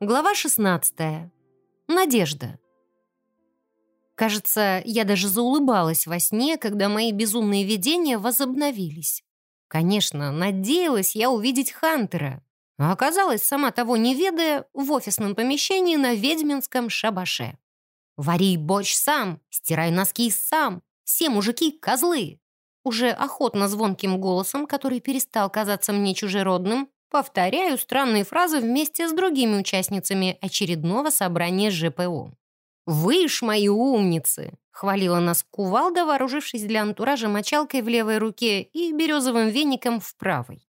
Глава 16. Надежда. Кажется, я даже заулыбалась во сне, когда мои безумные видения возобновились. Конечно, надеялась я увидеть Хантера, а оказалось, сама того не ведая, в офисном помещении на ведьминском шабаше. «Вари борщ сам, стирай носки сам, все мужики — козлы!» Уже охотно звонким голосом, который перестал казаться мне чужеродным, повторяю странные фразы вместе с другими участницами очередного собрания ЖПО. «Вы ж мои умницы!» — хвалила нас кувалда, вооружившись для антуража мочалкой в левой руке и березовым веником в правой.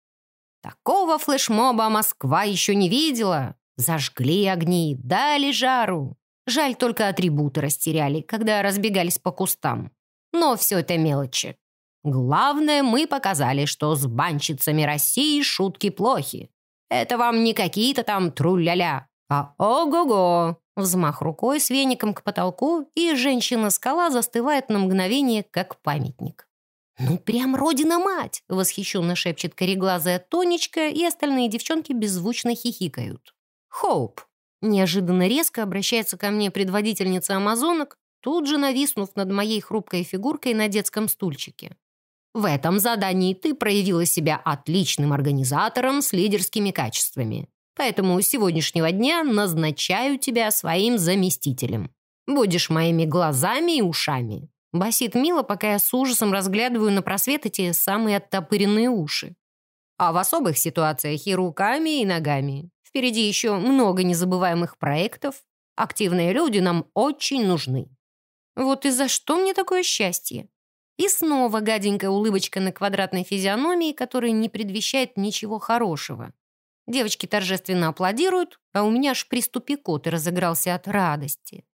«Такого флешмоба Москва еще не видела! Зажгли огни, дали жару! Жаль, только атрибуты растеряли, когда разбегались по кустам. Но все это мелочи. Главное, мы показали, что с банщицами России шутки плохи. Это вам не какие-то там тру-ля-ля, а ого-го!» Взмах рукой с веником к потолку, и женщина-скала застывает на мгновение, как памятник. «Ну, прям родина-мать!» — восхищенно шепчет кореглазая Тонечка, и остальные девчонки беззвучно хихикают. «Хоуп!» — неожиданно резко обращается ко мне предводительница амазонок, тут же нависнув над моей хрупкой фигуркой на детском стульчике. В этом задании ты проявила себя отличным организатором с лидерскими качествами. Поэтому с сегодняшнего дня назначаю тебя своим заместителем. Будешь моими глазами и ушами». Басит мило, пока я с ужасом разглядываю на просвет эти самые оттопыренные уши. А в особых ситуациях и руками, и ногами. Впереди еще много незабываемых проектов. Активные люди нам очень нужны. Вот и за что мне такое счастье? И снова гаденькая улыбочка на квадратной физиономии, которая не предвещает ничего хорошего. Девочки торжественно аплодируют, а у меня аж приступ икоты разыгрался от радости.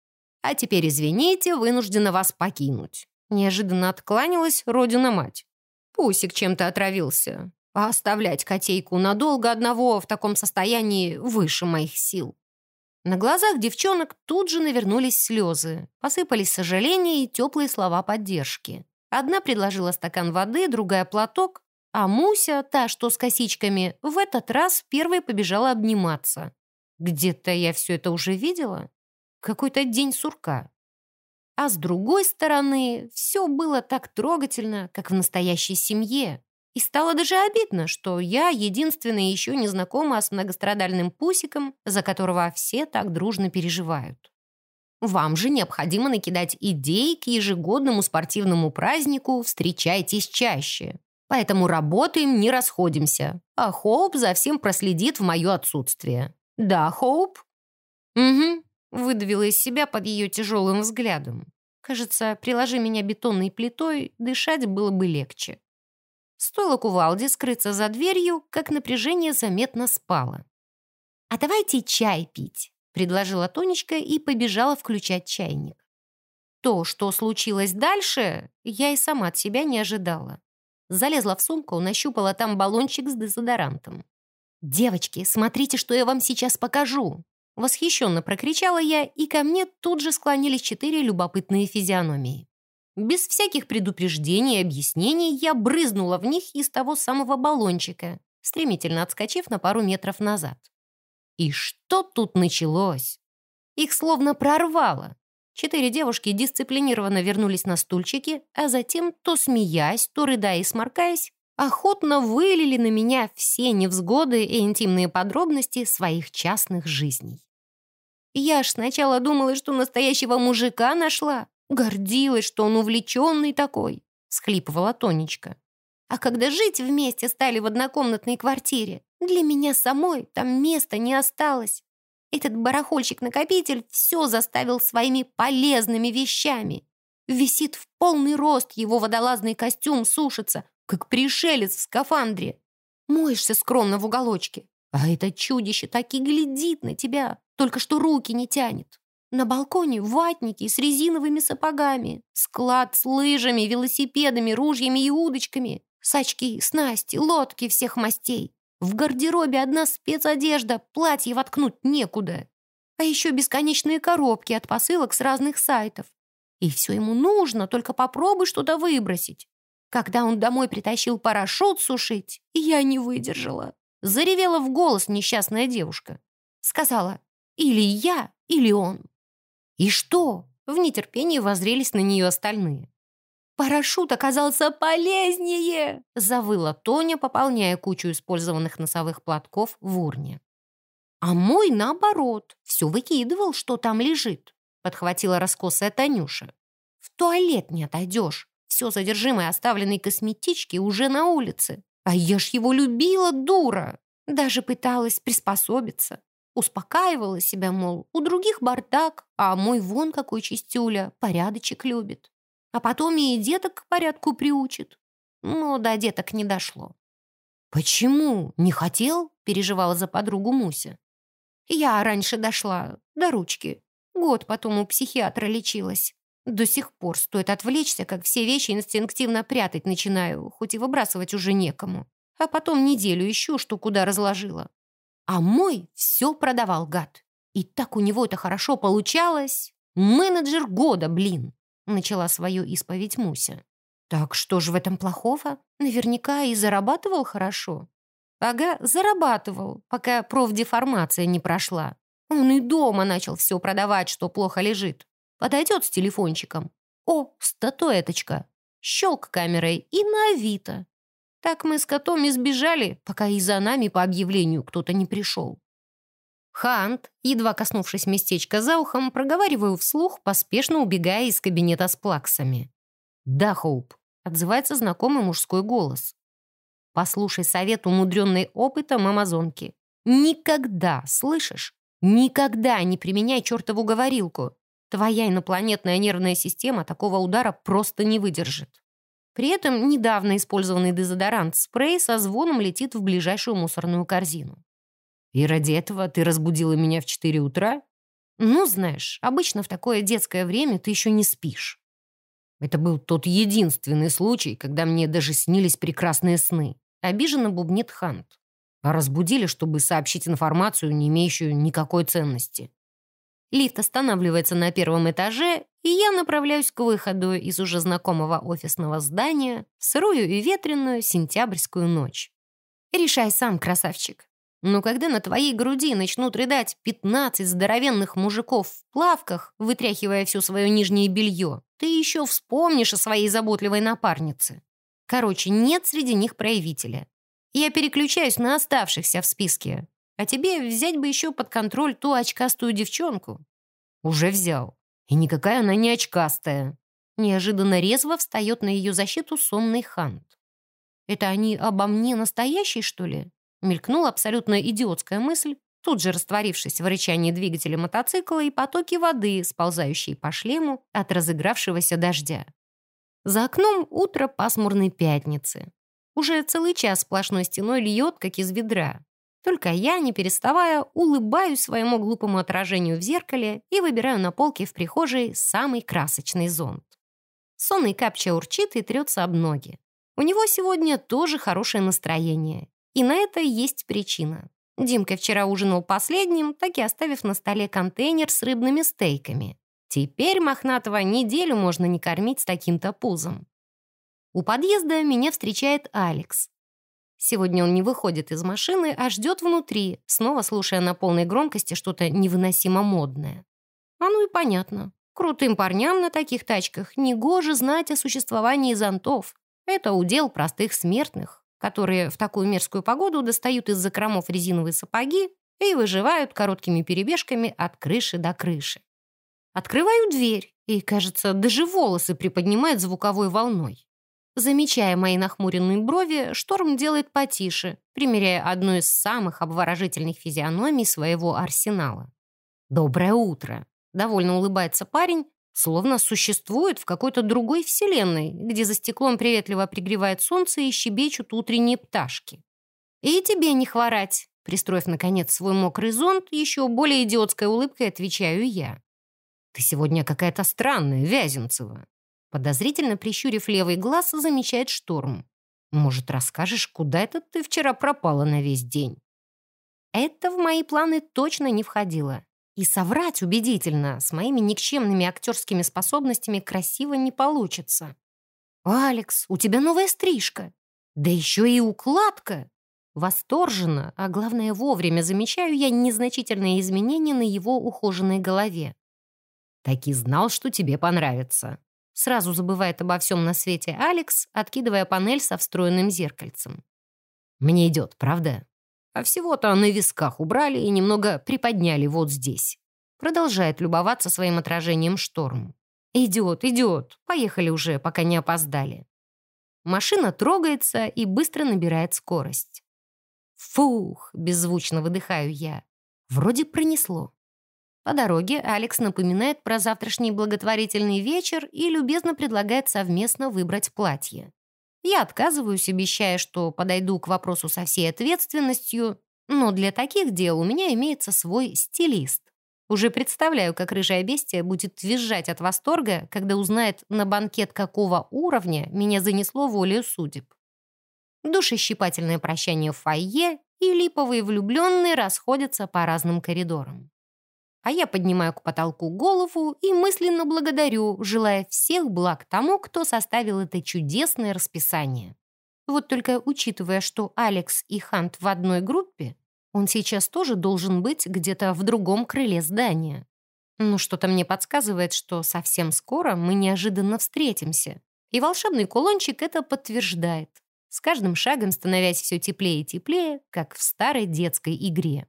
А теперь, извините, вынуждена вас покинуть. Неожиданно откланялась родина-мать. Пусик чем-то отравился. А оставлять котейку надолго одного в таком состоянии выше моих сил. На глазах девчонок тут же навернулись слезы, посыпались сожаления и теплые слова поддержки. Одна предложила стакан воды, другая платок, а Муся, та, что с косичками, в этот раз первой побежала обниматься. Где-то я все это уже видела. Какой-то день сурка. А с другой стороны, все было так трогательно, как в настоящей семье. И стало даже обидно, что я единственная еще не знакома с многострадальным пусиком, за которого все так дружно переживают. Вам же необходимо накидать идей к ежегодному спортивному празднику «Встречайтесь чаще». Поэтому работаем, не расходимся. А Хоуп за всем проследит в мое отсутствие. Да, Хоуп? Угу, выдавила из себя под ее тяжелым взглядом. Кажется, приложи меня бетонной плитой, дышать было бы легче. Стоило кувалде скрыться за дверью, как напряжение заметно спало. «А давайте чай пить», предложила Тонечка и побежала включать чайник. То, что случилось дальше, я и сама от себя не ожидала. Залезла в сумку, нащупала там баллончик с дезодорантом. «Девочки, смотрите, что я вам сейчас покажу!» Восхищенно прокричала я, и ко мне тут же склонились четыре любопытные физиономии. Без всяких предупреждений и объяснений я брызнула в них из того самого баллончика, стремительно отскочив на пару метров назад. И что тут началось? Их словно прорвало. Четыре девушки дисциплинированно вернулись на стульчики, а затем, то смеясь, то рыдая и сморкаясь, охотно вылили на меня все невзгоды и интимные подробности своих частных жизней. Я ж сначала думала, что настоящего мужика нашла, гордилась, что он увлеченный такой, схлипывала Тонечка. А когда жить вместе стали в однокомнатной квартире, для меня самой там места не осталось. Этот барахольщик-накопитель все заставил своими полезными вещами. Висит в полный рост его водолазный костюм, сушится, как пришелец в скафандре. Моешься скромно в уголочке. А это чудище так и глядит на тебя, только что руки не тянет. На балконе ватники с резиновыми сапогами, склад с лыжами, велосипедами, ружьями и удочками, сачки, снасти, лодки всех мастей. В гардеробе одна спецодежда, платье воткнуть некуда. А еще бесконечные коробки от посылок с разных сайтов. И все ему нужно, только попробуй что-то выбросить. Когда он домой притащил парашют сушить, я не выдержала. Заревела в голос несчастная девушка. Сказала, Или я, или он. И что? В нетерпении воззрелись на нее остальные. «Парашют оказался полезнее!» — завыла Тоня, пополняя кучу использованных носовых платков в урне. «А мой, наоборот, все выкидывал, что там лежит», — подхватила раскосая Танюша. «В туалет не отойдешь. Все содержимое оставленной косметички уже на улице. А я ж его любила, дура! Даже пыталась приспособиться. Успокаивала себя, мол, у других бардак, а мой вон какой чистюля, порядочек любит а потом и деток к порядку приучит. Но до деток не дошло. «Почему? Не хотел?» — переживала за подругу Муся. «Я раньше дошла, до ручки. Год потом у психиатра лечилась. До сих пор стоит отвлечься, как все вещи инстинктивно прятать начинаю, хоть и выбрасывать уже некому. А потом неделю ищу, что куда разложила. А мой все продавал, гад. И так у него это хорошо получалось. Менеджер года, блин. Начала свою исповедь Муся. Так что же в этом плохого? Наверняка и зарабатывал хорошо. Ага, зарабатывал, пока профдеформация не прошла. Он и дома начал все продавать, что плохо лежит. Подойдет с телефончиком. О, статуэточка. Щелк камерой и на Авито. Так мы с котом избежали, пока и за нами по объявлению кто-то не пришел. Хант, едва коснувшись местечка за ухом, проговариваю вслух, поспешно убегая из кабинета с плаксами. «Да, Хоуп», — отзывается знакомый мужской голос. «Послушай совет, умудренный опытом амазонки. Никогда, слышишь? Никогда не применяй чертову говорилку. Твоя инопланетная нервная система такого удара просто не выдержит». При этом недавно использованный дезодорант спрей со звоном летит в ближайшую мусорную корзину. И ради этого ты разбудила меня в 4 утра? Ну, знаешь, обычно в такое детское время ты еще не спишь. Это был тот единственный случай, когда мне даже снились прекрасные сны. Обиженно бубнит Хант. А разбудили, чтобы сообщить информацию, не имеющую никакой ценности. Лифт останавливается на первом этаже, и я направляюсь к выходу из уже знакомого офисного здания в сырую и ветреную сентябрьскую ночь. Решай сам, красавчик. Но когда на твоей груди начнут рыдать 15 здоровенных мужиков в плавках, вытряхивая все свое нижнее белье, ты еще вспомнишь о своей заботливой напарнице. Короче, нет среди них проявителя. Я переключаюсь на оставшихся в списке. А тебе взять бы еще под контроль ту очкастую девчонку. Уже взял. И никакая она не очкастая. Неожиданно резво встает на ее защиту сонный хант. Это они обо мне настоящий, что ли? Мелькнула абсолютно идиотская мысль, тут же растворившись в рычании двигателя мотоцикла и потоке воды, сползающей по шлему от разыгравшегося дождя. За окном утро пасмурной пятницы. Уже целый час сплошной стеной льет, как из ведра. Только я, не переставая, улыбаюсь своему глупому отражению в зеркале и выбираю на полке в прихожей самый красочный зонт. Сонный капча урчит и трется об ноги. У него сегодня тоже хорошее настроение. И на это есть причина. Димка вчера ужинал последним, так и оставив на столе контейнер с рыбными стейками. Теперь Мохнатого неделю можно не кормить с таким-то пузом. У подъезда меня встречает Алекс. Сегодня он не выходит из машины, а ждет внутри, снова слушая на полной громкости что-то невыносимо модное. А ну и понятно. Крутым парням на таких тачках негоже знать о существовании зонтов. Это удел простых смертных которые в такую мерзкую погоду достают из закромов резиновые сапоги и выживают короткими перебежками от крыши до крыши. Открываю дверь, и, кажется, даже волосы приподнимает звуковой волной. Замечая мои нахмуренные брови, шторм делает потише, примеряя одну из самых обворожительных физиономий своего арсенала. «Доброе утро!» — довольно улыбается парень, Словно существует в какой-то другой вселенной, где за стеклом приветливо пригревает солнце и щебечут утренние пташки. «И тебе не хворать!» Пристроив, наконец, свой мокрый зонт, еще более идиотской улыбкой отвечаю я. «Ты сегодня какая-то странная, Вяземцева!» Подозрительно прищурив левый глаз, замечает шторм. «Может, расскажешь, куда это ты вчера пропала на весь день?» Это в мои планы точно не входило. И соврать убедительно с моими никчемными актерскими способностями красиво не получится. «Алекс, у тебя новая стрижка. Да еще и укладка. Восторженно, а главное вовремя замечаю я незначительные изменения на его ухоженной голове. «Так и знал, что тебе понравится». Сразу забывает обо всем на свете Алекс, откидывая панель со встроенным зеркальцем. «Мне идет, правда? А всего-то на висках убрали и немного приподняли вот здесь». Продолжает любоваться своим отражением шторм. «Идет, идет. Поехали уже, пока не опоздали». Машина трогается и быстро набирает скорость. «Фух!» — беззвучно выдыхаю я. Вроде пронесло. По дороге Алекс напоминает про завтрашний благотворительный вечер и любезно предлагает совместно выбрать платье. Я отказываюсь, обещая, что подойду к вопросу со всей ответственностью, но для таких дел у меня имеется свой стилист. Уже представляю, как рыжая бестия будет визжать от восторга, когда узнает, на банкет какого уровня меня занесло волею судеб душещипательное прощание в фойе и липовые влюбленные расходятся по разным коридорам. А я поднимаю к потолку голову и мысленно благодарю, желая всех благ тому, кто составил это чудесное расписание. Вот только учитывая, что Алекс и Хант в одной группе, он сейчас тоже должен быть где-то в другом крыле здания. Но что-то мне подсказывает, что совсем скоро мы неожиданно встретимся. И волшебный кулончик это подтверждает с каждым шагом становясь все теплее и теплее, как в старой детской игре.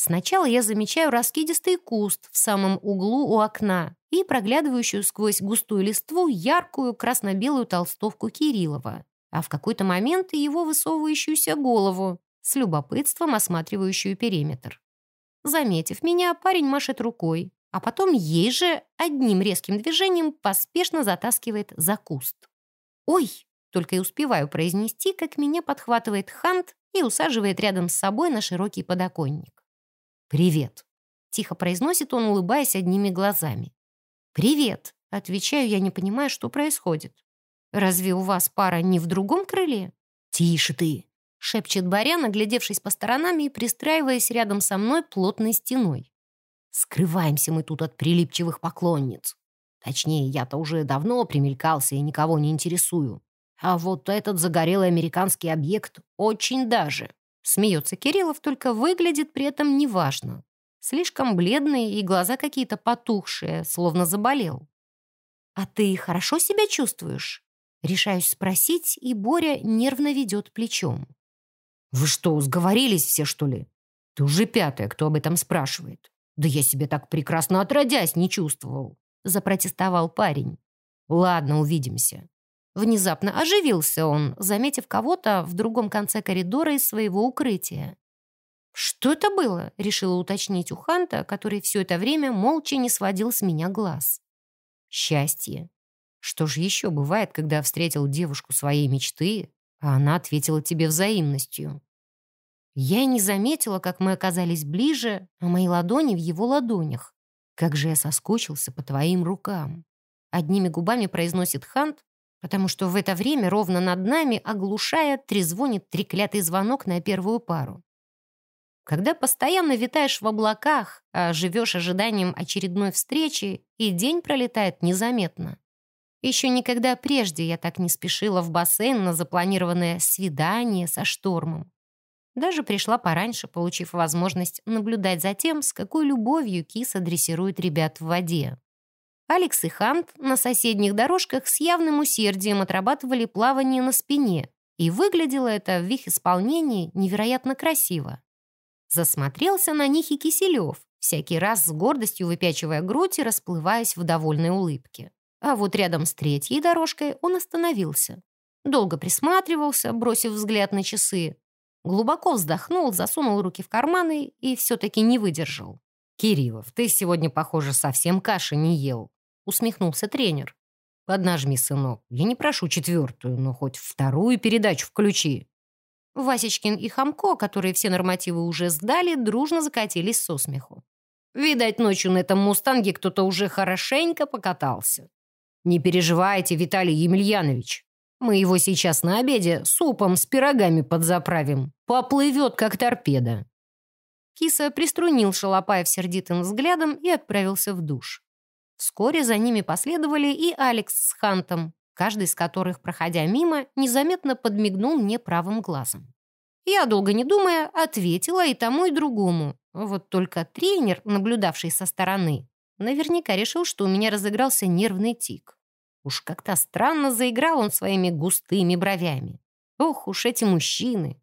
Сначала я замечаю раскидистый куст в самом углу у окна и проглядывающую сквозь густую листву яркую красно-белую толстовку Кириллова, а в какой-то момент и его высовывающуюся голову, с любопытством осматривающую периметр. Заметив меня, парень машет рукой, а потом ей же одним резким движением поспешно затаскивает за куст. «Ой!» Только и успеваю произнести, как меня подхватывает Хант и усаживает рядом с собой на широкий подоконник. «Привет», — тихо произносит он, улыбаясь одними глазами. «Привет», — отвечаю я, не понимая, что происходит. «Разве у вас пара не в другом крыле?» «Тише ты», — шепчет Барян, оглядевшись по сторонам и пристраиваясь рядом со мной плотной стеной. «Скрываемся мы тут от прилипчивых поклонниц. Точнее, я-то уже давно примелькался и никого не интересую. А вот этот загорелый американский объект очень даже. Смеется Кириллов, только выглядит при этом неважно. Слишком бледный и глаза какие-то потухшие, словно заболел. «А ты хорошо себя чувствуешь?» Решаюсь спросить, и Боря нервно ведет плечом. «Вы что, сговорились все, что ли? Ты уже пятая, кто об этом спрашивает. Да я себе так прекрасно отродясь не чувствовал», запротестовал парень. «Ладно, увидимся. Внезапно оживился он, заметив кого-то в другом конце коридора из своего укрытия. «Что это было?» — решила уточнить у Ханта, который все это время молча не сводил с меня глаз. «Счастье. Что же еще бывает, когда встретил девушку своей мечты, а она ответила тебе взаимностью?» Я и не заметила, как мы оказались ближе, а мои ладони в его ладонях. Как же я соскучился по твоим рукам. Одними губами произносит Хант, потому что в это время ровно над нами, оглушая, трезвонит треклятый звонок на первую пару. Когда постоянно витаешь в облаках, а живешь ожиданием очередной встречи, и день пролетает незаметно. Еще никогда прежде я так не спешила в бассейн на запланированное свидание со штормом. Даже пришла пораньше, получив возможность наблюдать за тем, с какой любовью киса дрессирует ребят в воде. Алекс и Хант на соседних дорожках с явным усердием отрабатывали плавание на спине, и выглядело это в их исполнении невероятно красиво. Засмотрелся на них и Киселев, всякий раз с гордостью выпячивая грудь и расплываясь в довольной улыбке. А вот рядом с третьей дорожкой он остановился. Долго присматривался, бросив взгляд на часы. Глубоко вздохнул, засунул руки в карманы и все-таки не выдержал. «Кириллов, ты сегодня, похоже, совсем каши не ел», усмехнулся тренер. «Поднажми, сынок. Я не прошу четвертую, но хоть вторую передачу включи». Васечкин и Хамко, которые все нормативы уже сдали, дружно закатились со смеху. Видать, ночью на этом «Мустанге» кто-то уже хорошенько покатался. Не переживайте, Виталий Емельянович. Мы его сейчас на обеде супом с пирогами подзаправим. Поплывет, как торпеда. Киса приструнил Шалопаев сердитым взглядом и отправился в душ. Вскоре за ними последовали и Алекс с Хантом, каждый из которых, проходя мимо, незаметно подмигнул мне правым глазом. Я, долго не думая, ответила и тому, и другому. Вот только тренер, наблюдавший со стороны, наверняка решил, что у меня разыгрался нервный тик. Уж как-то странно заиграл он своими густыми бровями. Ох уж эти мужчины!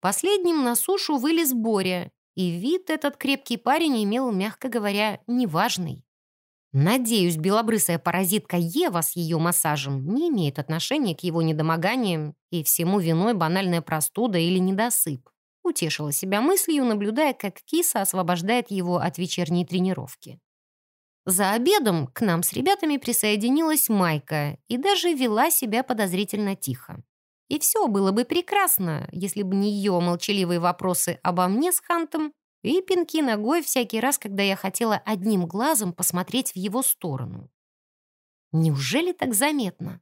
Последним на сушу вылез Боря, и вид этот крепкий парень имел, мягко говоря, неважный. Надеюсь, белобрысая паразитка Ева с ее массажем не имеет отношения к его недомоганиям и всему виной банальная простуда или недосып. Утешила себя мыслью, наблюдая, как киса освобождает его от вечерней тренировки. За обедом к нам с ребятами присоединилась Майка и даже вела себя подозрительно тихо. И все было бы прекрасно, если бы не ее молчаливые вопросы обо мне с Хантом и пинки ногой всякий раз, когда я хотела одним глазом посмотреть в его сторону. Неужели так заметно?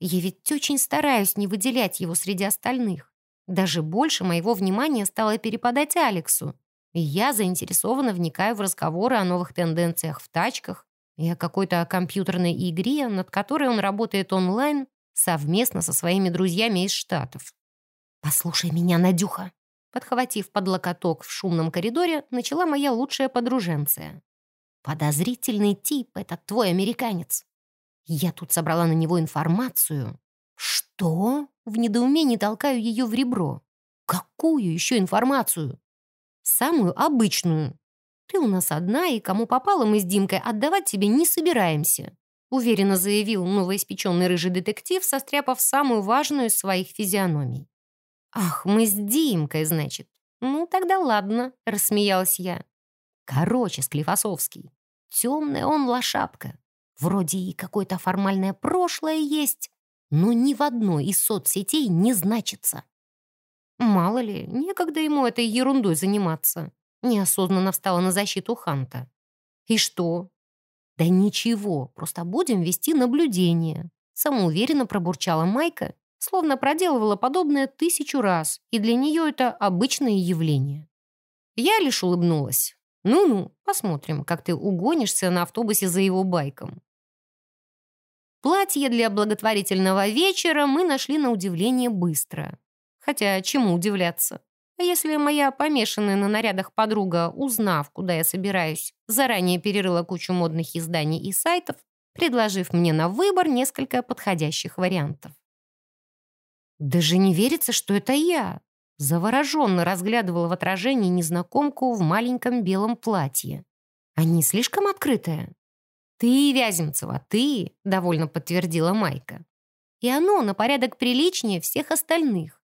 Я ведь очень стараюсь не выделять его среди остальных. Даже больше моего внимания стало перепадать Алексу, и я заинтересованно вникаю в разговоры о новых тенденциях в тачках и о какой-то компьютерной игре, над которой он работает онлайн совместно со своими друзьями из Штатов. «Послушай меня, Надюха!» Подхватив под локоток в шумном коридоре, начала моя лучшая подруженция. «Подозрительный тип — это твой американец. Я тут собрала на него информацию». «Что?» — в недоумении толкаю ее в ребро. «Какую еще информацию?» «Самую обычную. Ты у нас одна, и кому попало мы с Димкой отдавать тебе не собираемся», уверенно заявил новоиспеченный рыжий детектив, состряпав самую важную из своих физиономий. «Ах, мы с Димкой, значит. Ну, тогда ладно», — рассмеялась я. «Короче, Склифосовский. Темная он лошадка. Вроде и какое-то формальное прошлое есть, но ни в одной из соцсетей не значится». Мало ли, некогда ему этой ерундой заниматься. Неосознанно встала на защиту Ханта. «И что?» «Да ничего, просто будем вести наблюдение», самоуверенно пробурчала Майка словно проделывала подобное тысячу раз, и для нее это обычное явление. Я лишь улыбнулась. «Ну-ну, посмотрим, как ты угонишься на автобусе за его байком». Платье для благотворительного вечера мы нашли на удивление быстро. Хотя чему удивляться? Если моя помешанная на нарядах подруга, узнав, куда я собираюсь, заранее перерыла кучу модных изданий и сайтов, предложив мне на выбор несколько подходящих вариантов. Даже не верится, что это я. Завороженно разглядывала в отражении незнакомку в маленьком белом платье. Они слишком открытые. «Ты, Вяземцева, ты!» — довольно подтвердила Майка. «И оно на порядок приличнее всех остальных.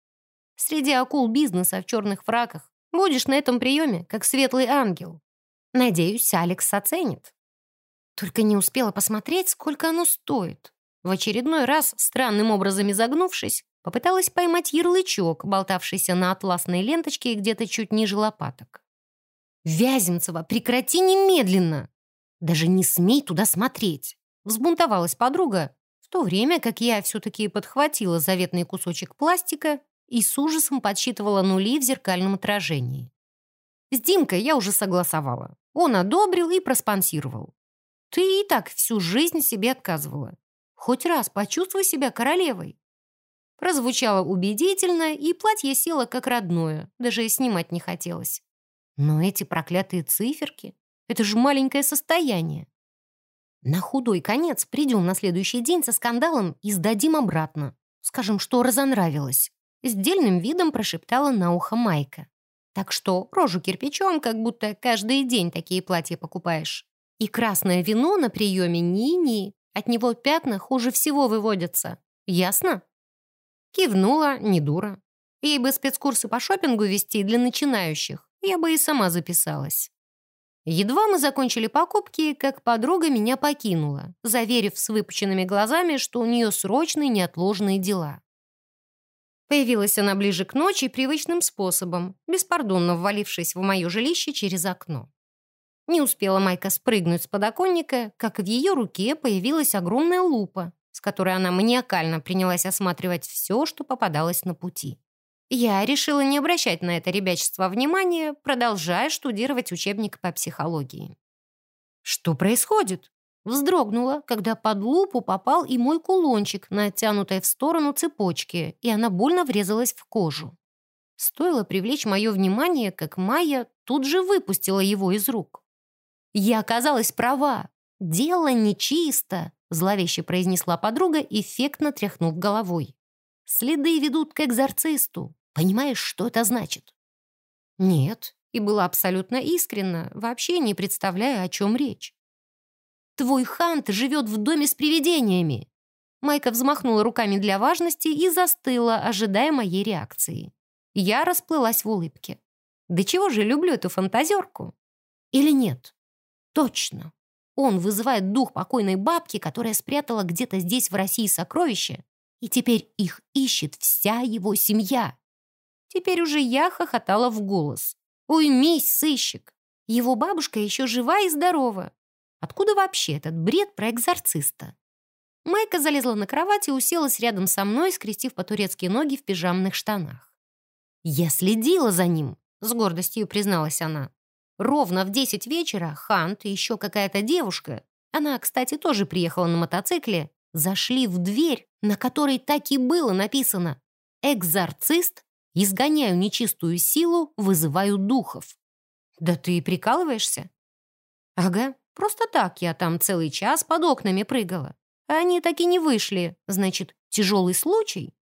Среди акул бизнеса в черных фраках будешь на этом приеме, как светлый ангел. Надеюсь, Алекс оценит». Только не успела посмотреть, сколько оно стоит. В очередной раз, странным образом изогнувшись, Попыталась поймать ярлычок, болтавшийся на атласной ленточке где-то чуть ниже лопаток. «Вяземцева, прекрати немедленно! Даже не смей туда смотреть!» Взбунтовалась подруга, в то время как я все-таки подхватила заветный кусочек пластика и с ужасом подсчитывала нули в зеркальном отражении. С Димкой я уже согласовала. Он одобрил и проспонсировал. Ты и так всю жизнь себе отказывала. Хоть раз почувствуй себя королевой. Прозвучало убедительно, и платье село как родное, даже снимать не хотелось. Но эти проклятые циферки — это же маленькое состояние. На худой конец придем на следующий день со скандалом и сдадим обратно. Скажем, что разонравилось. С дельным видом прошептала на ухо Майка. Так что рожу кирпичом, как будто каждый день такие платья покупаешь. И красное вино на приеме ни-ни. От него пятна хуже всего выводятся. Ясно? Кивнула, не дура. Ей бы спецкурсы по шопингу вести для начинающих. Я бы и сама записалась. Едва мы закончили покупки, как подруга меня покинула, заверив с выпученными глазами, что у нее срочные неотложные дела. Появилась она ближе к ночи привычным способом, беспардонно ввалившись в мое жилище через окно. Не успела Майка спрыгнуть с подоконника, как в ее руке появилась огромная лупа, с которой она маниакально принялась осматривать все, что попадалось на пути. Я решила не обращать на это ребячество внимания, продолжая штудировать учебник по психологии. «Что происходит?» Вздрогнула, когда под лупу попал и мой кулончик на оттянутой в сторону цепочке, и она больно врезалась в кожу. Стоило привлечь мое внимание, как Майя тут же выпустила его из рук. «Я оказалась права. Дело нечисто», — зловеще произнесла подруга, эффектно тряхнув головой. «Следы ведут к экзорцисту. Понимаешь, что это значит?» «Нет», и была абсолютно искренна, вообще не представляя, о чем речь. «Твой Хант живет в доме с привидениями!» Майка взмахнула руками для важности и застыла, ожидая моей реакции. Я расплылась в улыбке. Да чего же люблю эту фантазерку? Или нет? Точно. Он вызывает дух покойной бабки, которая спрятала где-то здесь в России сокровища, и теперь их ищет вся его семья. Теперь уже я хохотала в голос. «Уймись, сыщик! Его бабушка еще жива и здорова. Откуда вообще этот бред про экзорциста?» Майка залезла на кровать и уселась рядом со мной, скрестив по-турецки ноги в пижамных штанах. «Я следила за ним», — с гордостью призналась она. Ровно в десять вечера Хант и еще какая-то девушка, она, кстати, тоже приехала на мотоцикле, зашли в дверь, на которой так и было написано «Экзорцист, изгоняю нечистую силу, вызываю духов». «Да ты прикалываешься?» «Ага, просто так я там целый час под окнами прыгала. Они так и не вышли, значит, тяжелый случай?»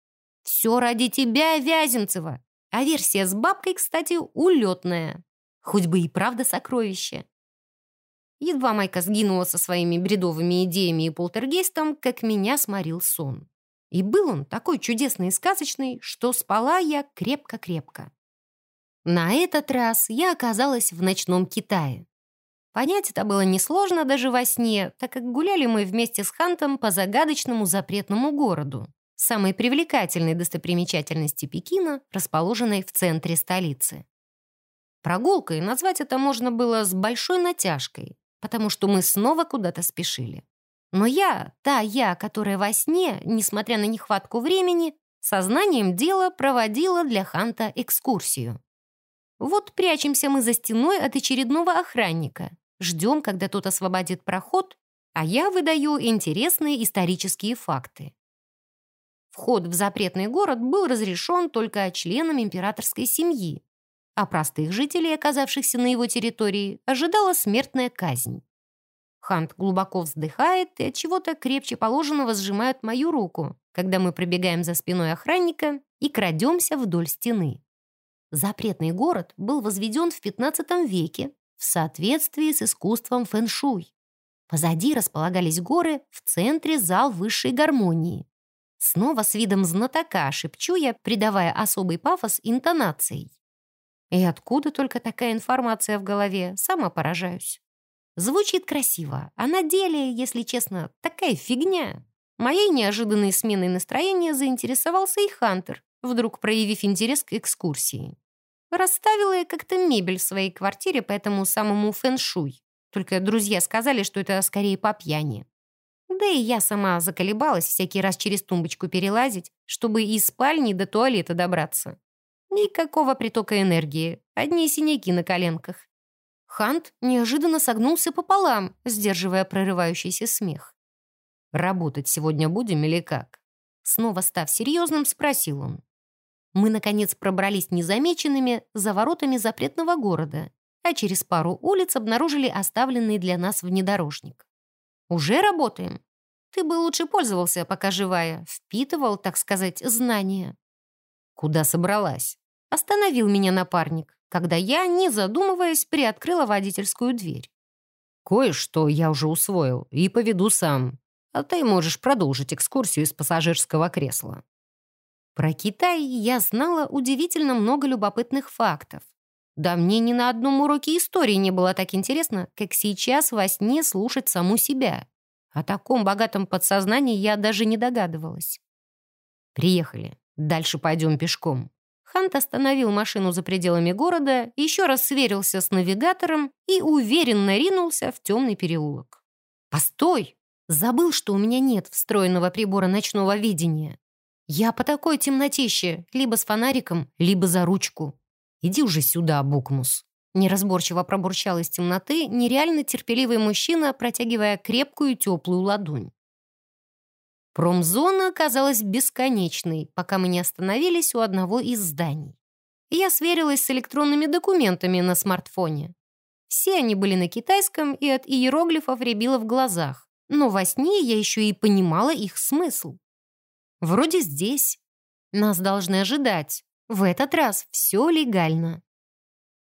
«Все ради тебя, Вяземцева. А версия с бабкой, кстати, улетная. Хоть бы и правда сокровище. Едва Майка сгинула со своими бредовыми идеями и полтергейстом, как меня сморил сон. И был он такой чудесный и сказочный, что спала я крепко-крепко. На этот раз я оказалась в ночном Китае. Понять это было несложно даже во сне, так как гуляли мы вместе с Хантом по загадочному запретному городу самой привлекательной достопримечательности Пекина, расположенной в центре столицы. Прогулкой назвать это можно было с большой натяжкой, потому что мы снова куда-то спешили. Но я, та я, которая во сне, несмотря на нехватку времени, сознанием дела проводила для Ханта экскурсию. Вот прячемся мы за стеной от очередного охранника, ждем, когда тот освободит проход, а я выдаю интересные исторические факты. Вход в запретный город был разрешен только членам императорской семьи, а простых жителей, оказавшихся на его территории, ожидала смертная казнь. Хант глубоко вздыхает и от чего-то крепче положенного сжимает мою руку, когда мы пробегаем за спиной охранника и крадемся вдоль стены. Запретный город был возведен в 15 веке в соответствии с искусством фэн-шуй. Позади располагались горы, в центре зал высшей гармонии. Снова с видом знатока шепчу я, придавая особый пафос интонацией. И откуда только такая информация в голове, сама поражаюсь. Звучит красиво, а на деле, если честно, такая фигня. Моей неожиданной сменой настроения заинтересовался и Хантер, вдруг проявив интерес к экскурсии. Расставила я как-то мебель в своей квартире по этому самому фэншуй. Только друзья сказали, что это скорее по пьяни. Да и я сама заколебалась всякий раз через тумбочку перелазить, чтобы из спальни до туалета добраться. Никакого притока энергии, одни синяки на коленках. Хант неожиданно согнулся пополам, сдерживая прорывающийся смех. «Работать сегодня будем или как?» Снова став серьезным, спросил он. Мы, наконец, пробрались незамеченными за воротами запретного города, а через пару улиц обнаружили оставленный для нас внедорожник. «Уже работаем?» Ты бы лучше пользовался, пока живая, впитывал, так сказать, знания». «Куда собралась?» Остановил меня напарник, когда я, не задумываясь, приоткрыла водительскую дверь. «Кое-что я уже усвоил и поведу сам, а ты можешь продолжить экскурсию из пассажирского кресла». Про Китай я знала удивительно много любопытных фактов. Да мне ни на одном уроке истории не было так интересно, как сейчас во сне слушать саму себя. О таком богатом подсознании я даже не догадывалась. Приехали. Дальше пойдем пешком. Хант остановил машину за пределами города, еще раз сверился с навигатором и уверенно ринулся в темный переулок. «Постой! Забыл, что у меня нет встроенного прибора ночного видения. Я по такой темнотище, либо с фонариком, либо за ручку. Иди уже сюда, Букмус». Неразборчиво пробурчал из темноты нереально терпеливый мужчина, протягивая крепкую теплую ладонь. Промзона оказалась бесконечной, пока мы не остановились у одного из зданий. Я сверилась с электронными документами на смартфоне. Все они были на китайском, и от иероглифов рябило в глазах. Но во сне я еще и понимала их смысл. Вроде здесь. Нас должны ожидать. В этот раз все легально.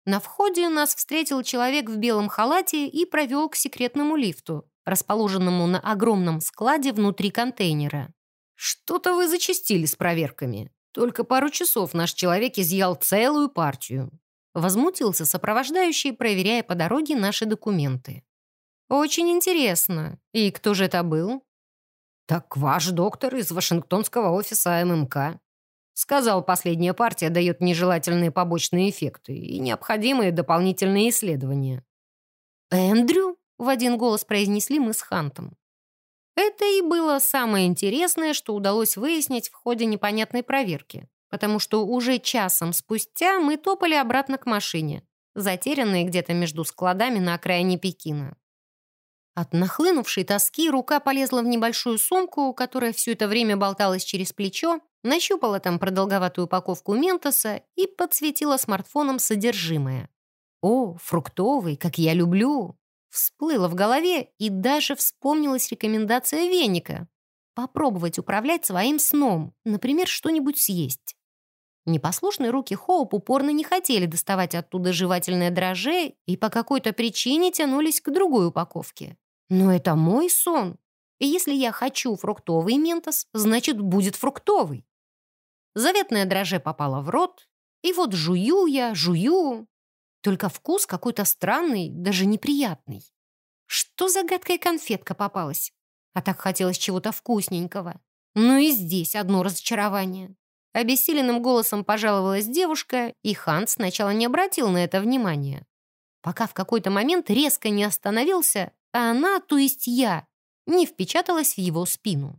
На входе нас встретил человек в белом халате и провел к секретному лифту, расположенному на огромном складе внутри контейнера. «Что-то вы зачастили с проверками. Только пару часов наш человек изъял целую партию». Возмутился сопровождающий, проверяя по дороге наши документы. «Очень интересно. И кто же это был?» «Так ваш доктор из Вашингтонского офиса ММК. Сказал, последняя партия дает нежелательные побочные эффекты и необходимые дополнительные исследования». «Эндрю?» — в один голос произнесли мы с Хантом. Это и было самое интересное, что удалось выяснить в ходе непонятной проверки, потому что уже часом спустя мы топали обратно к машине, затерянные где-то между складами на окраине Пекина. От нахлынувшей тоски рука полезла в небольшую сумку, которая все это время болталась через плечо, нащупала там продолговатую упаковку ментоса и подсветила смартфоном содержимое. «О, фруктовый, как я люблю!» Всплыла в голове и даже вспомнилась рекомендация веника. Попробовать управлять своим сном, например, что-нибудь съесть. Непослушные руки Хоуп упорно не хотели доставать оттуда жевательное дрожжи и по какой-то причине тянулись к другой упаковке. Но это мой сон. И если я хочу фруктовый ментос, значит, будет фруктовый. Заветное дрожже попало в рот, и вот жую я, жую, только вкус какой-то странный, даже неприятный. Что за гадкая конфетка попалась? А так хотелось чего-то вкусненького. Ну и здесь одно разочарование. Обессиленным голосом пожаловалась девушка, и Ханс сначала не обратил на это внимания. Пока в какой-то момент резко не остановился, а она, то есть я, не впечаталась в его спину.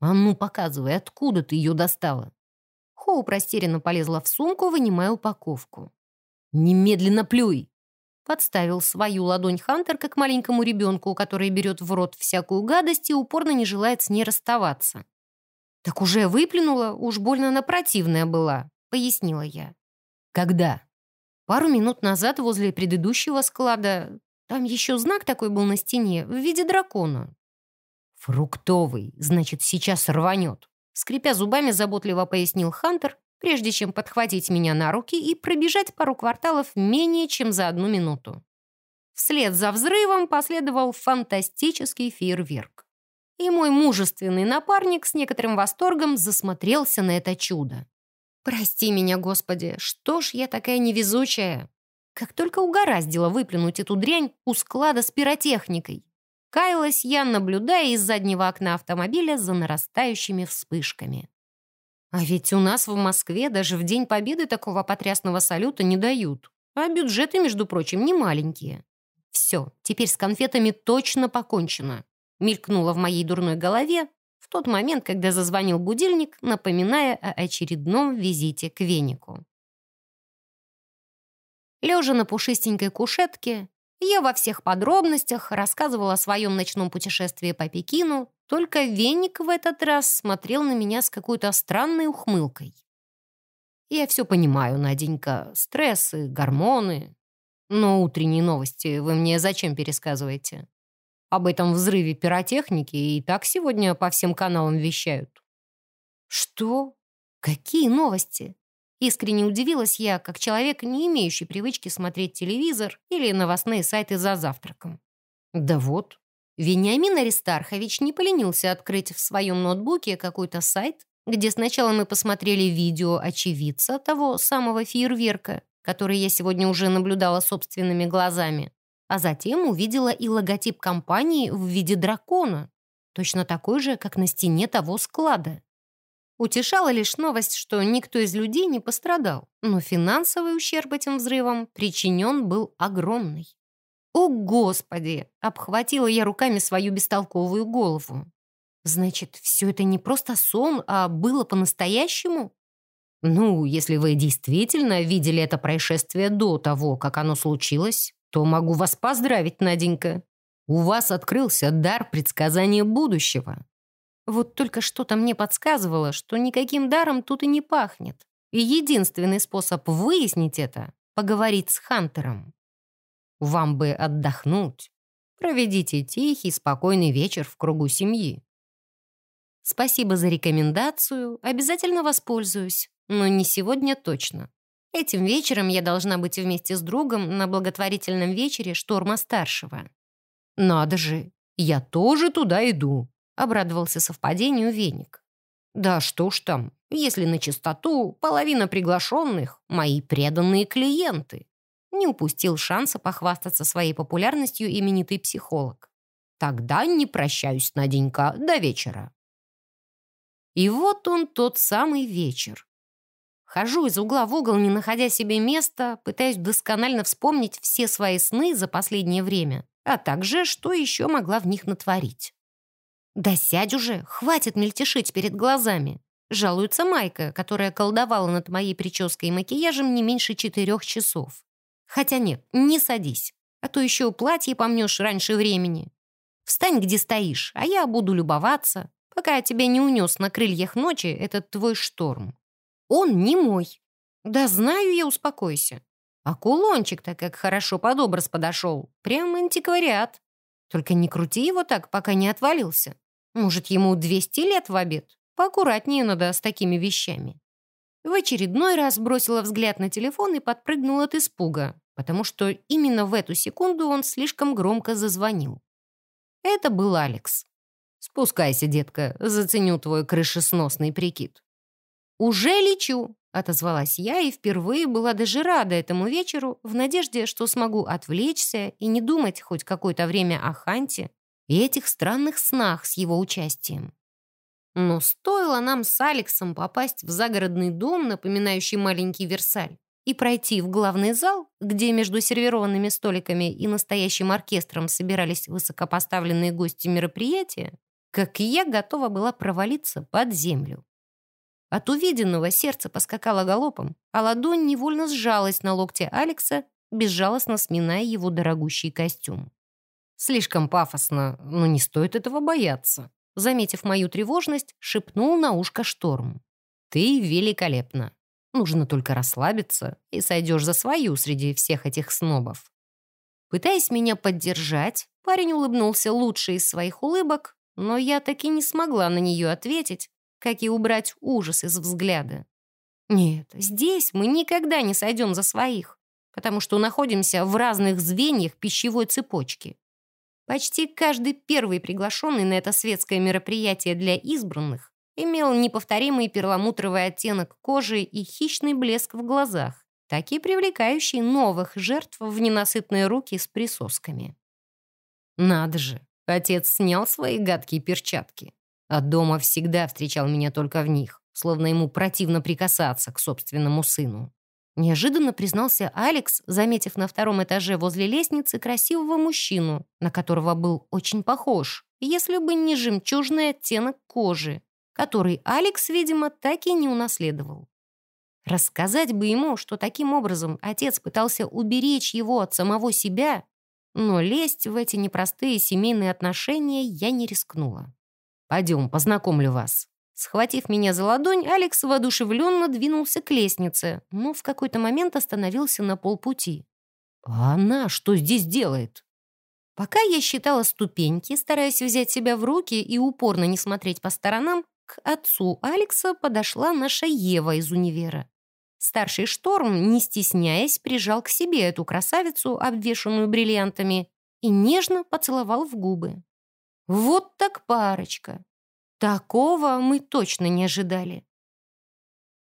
«А ну, показывай, откуда ты ее достала?» Хоуп растерянно полезла в сумку, вынимая упаковку. «Немедленно плюй!» Подставил свою ладонь Хантер как маленькому ребенку, который берет в рот всякую гадость и упорно не желает с ней расставаться. «Так уже выплюнула, уж больно она противная была», — пояснила я. «Когда?» «Пару минут назад возле предыдущего склада. Там еще знак такой был на стене, в виде дракона». «Фруктовый, значит, сейчас рванет», — скрипя зубами, заботливо пояснил Хантер прежде чем подхватить меня на руки и пробежать пару кварталов менее чем за одну минуту. Вслед за взрывом последовал фантастический фейерверк. И мой мужественный напарник с некоторым восторгом засмотрелся на это чудо. «Прости меня, Господи, что ж я такая невезучая?» Как только угораздило выплюнуть эту дрянь у склада с пиротехникой. Каялась я, наблюдая из заднего окна автомобиля за нарастающими вспышками. А ведь у нас в Москве даже в День Победы такого потрясного салюта не дают. А бюджеты, между прочим, не маленькие. Все, теперь с конфетами точно покончено. Мелькнуло в моей дурной голове в тот момент, когда зазвонил будильник, напоминая о очередном визите к венику. Лежа на пушистенькой кушетке, я во всех подробностях рассказывала о своем ночном путешествии по Пекину, только веник в этот раз смотрел на меня с какой-то странной ухмылкой. Я все понимаю, Наденька, стрессы, гормоны. Но утренние новости вы мне зачем пересказываете? Об этом взрыве пиротехники и так сегодня по всем каналам вещают. Что? Какие новости? Искренне удивилась я, как человек, не имеющий привычки смотреть телевизор или новостные сайты за завтраком. Да вот, Вениамин Аристархович не поленился открыть в своем ноутбуке какой-то сайт, где сначала мы посмотрели видео очевидца того самого фейерверка, который я сегодня уже наблюдала собственными глазами, а затем увидела и логотип компании в виде дракона, точно такой же, как на стене того склада. Утешала лишь новость, что никто из людей не пострадал, но финансовый ущерб этим взрывам причинен был огромный. «О, Господи!» — обхватила я руками свою бестолковую голову. «Значит, все это не просто сон, а было по-настоящему?» «Ну, если вы действительно видели это происшествие до того, как оно случилось, то могу вас поздравить, Наденька. У вас открылся дар предсказания будущего. Вот только что-то мне подсказывало, что никаким даром тут и не пахнет. И единственный способ выяснить это — поговорить с Хантером. Вам бы отдохнуть. Проведите тихий, спокойный вечер в кругу семьи. Спасибо за рекомендацию, обязательно воспользуюсь, но не сегодня точно. Этим вечером я должна быть вместе с другом на благотворительном вечере Шторма-старшего. «Надо же, я тоже туда иду», — обрадовался совпадению Веник. «Да что ж там, если на чистоту, половина приглашенных — мои преданные клиенты». Не упустил шанса похвастаться своей популярностью именитый психолог. «Тогда не прощаюсь, Наденька, до вечера». И вот он тот самый вечер. Хожу из угла в угол, не находя себе места, пытаюсь досконально вспомнить все свои сны за последнее время, а также, что еще могла в них натворить. «Да сядь уже, хватит мельтешить перед глазами!» Жалуется Майка, которая колдовала над моей прической и макияжем не меньше четырех часов. Хотя нет, не садись, а то еще платье помнешь раньше времени. Встань, где стоишь, а я буду любоваться, пока тебя не унес на крыльях ночи этот твой шторм. Он не мой. Да знаю я, успокойся. А кулончик-то как хорошо под образ подошел. Прям антиквариат. Только не крути его так, пока не отвалился. Может, ему 200 лет в обед? Поаккуратнее надо с такими вещами. В очередной раз бросила взгляд на телефон и подпрыгнула от испуга, потому что именно в эту секунду он слишком громко зазвонил. Это был Алекс. «Спускайся, детка, заценю твой крышесносный прикид». «Уже лечу», — отозвалась я и впервые была даже рада этому вечеру в надежде, что смогу отвлечься и не думать хоть какое-то время о Ханте и этих странных снах с его участием. Но стоило нам с Алексом попасть в загородный дом, напоминающий маленький Версаль, и пройти в главный зал, где между сервированными столиками и настоящим оркестром собирались высокопоставленные гости мероприятия, как я готова была провалиться под землю. От увиденного сердце поскакало галопом, а ладонь невольно сжалась на локте Алекса, безжалостно сминая его дорогущий костюм. Слишком пафосно, но не стоит этого бояться. Заметив мою тревожность, шепнул на ушко Шторм. «Ты великолепна. Нужно только расслабиться, и сойдешь за свою среди всех этих снобов». Пытаясь меня поддержать, парень улыбнулся лучше из своих улыбок, но я таки не смогла на нее ответить, как и убрать ужас из взгляда. Нет, здесь мы никогда не сойдем за своих, потому что находимся в разных звеньях пищевой цепочки. Почти каждый первый приглашенный на это светское мероприятие для избранных имел неповторимый перламутровый оттенок кожи и хищный блеск в глазах, так и привлекающий новых жертв в ненасытные руки с присосками. Надо же, отец снял свои гадкие перчатки. А дома всегда встречал меня только в них, словно ему противно прикасаться к собственному сыну. Неожиданно признался Алекс, заметив на втором этаже возле лестницы красивого мужчину, на которого был очень похож, если бы не жемчужный оттенок кожи, который Алекс, видимо, так и не унаследовал. Рассказать бы ему, что таким образом отец пытался уберечь его от самого себя, но лезть в эти непростые семейные отношения я не рискнула. Пойдем, познакомлю вас». Схватив меня за ладонь, Алекс воодушевленно двинулся к лестнице, но в какой-то момент остановился на полпути. «А она что здесь делает?» Пока я считала ступеньки, стараясь взять себя в руки и упорно не смотреть по сторонам, к отцу Алекса подошла наша Ева из универа. Старший Шторм, не стесняясь, прижал к себе эту красавицу, обвешанную бриллиантами, и нежно поцеловал в губы. Вот так парочка. Такого мы точно не ожидали.